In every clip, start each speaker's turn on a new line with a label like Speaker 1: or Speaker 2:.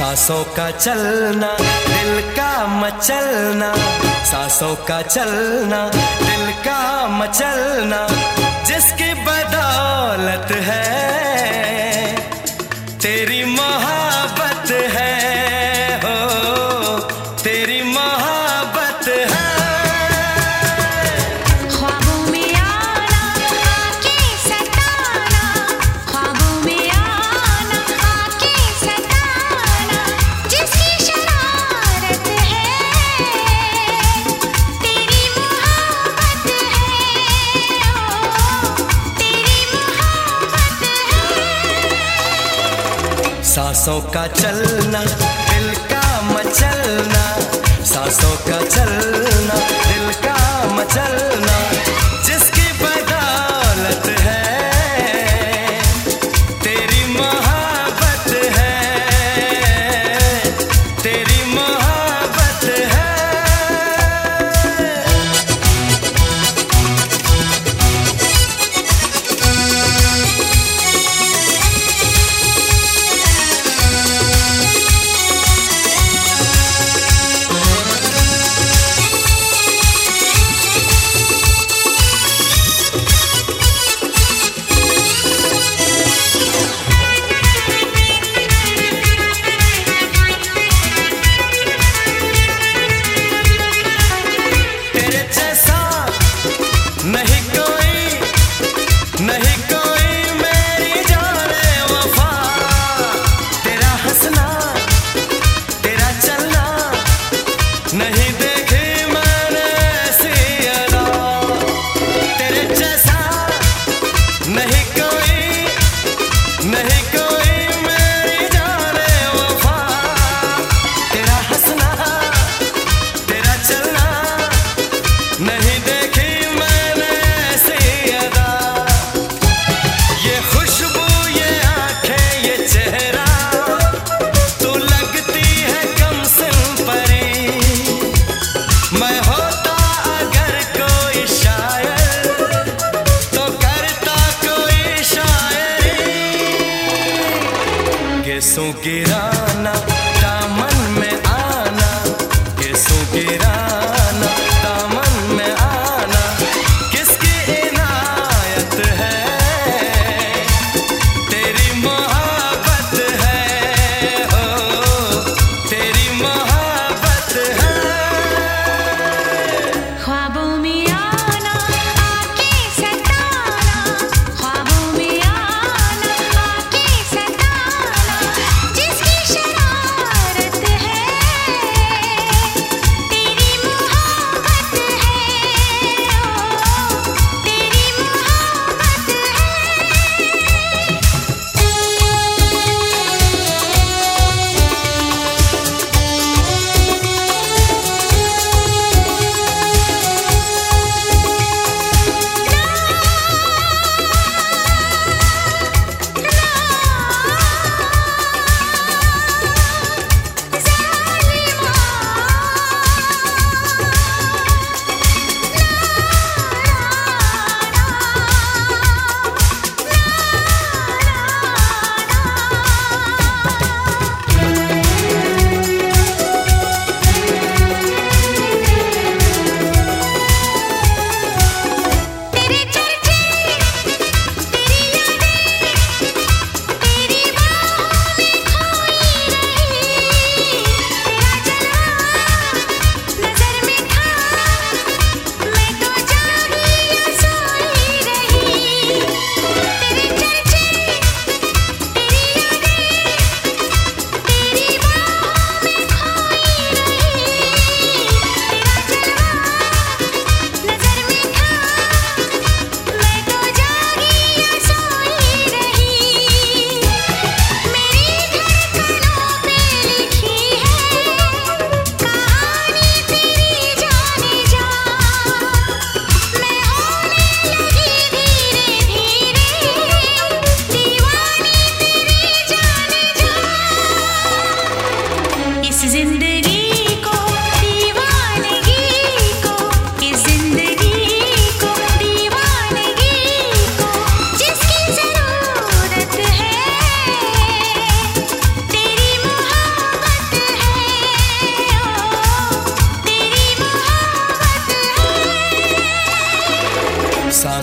Speaker 1: सासों का चलना, दिल का मचलना, सासों का चलना, दिल का मचलना, जिसकी बदौलत है, तेरी सांसों का चलना दिल का मचलना सांसों का चलना। get up.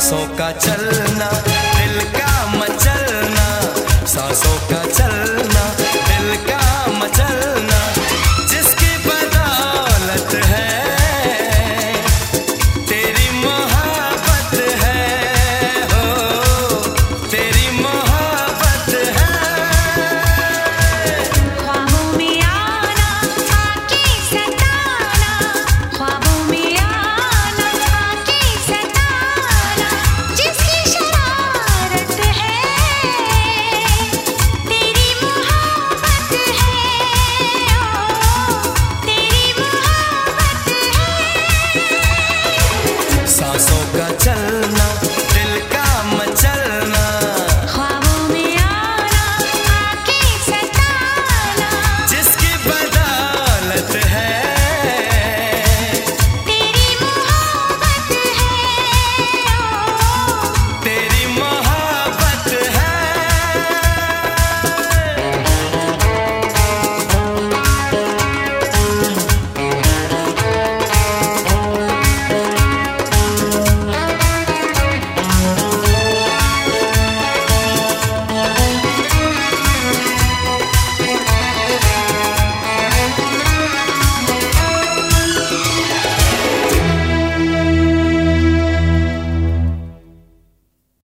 Speaker 1: सांसों का चलना
Speaker 2: दिल का मचलना
Speaker 1: सांसों का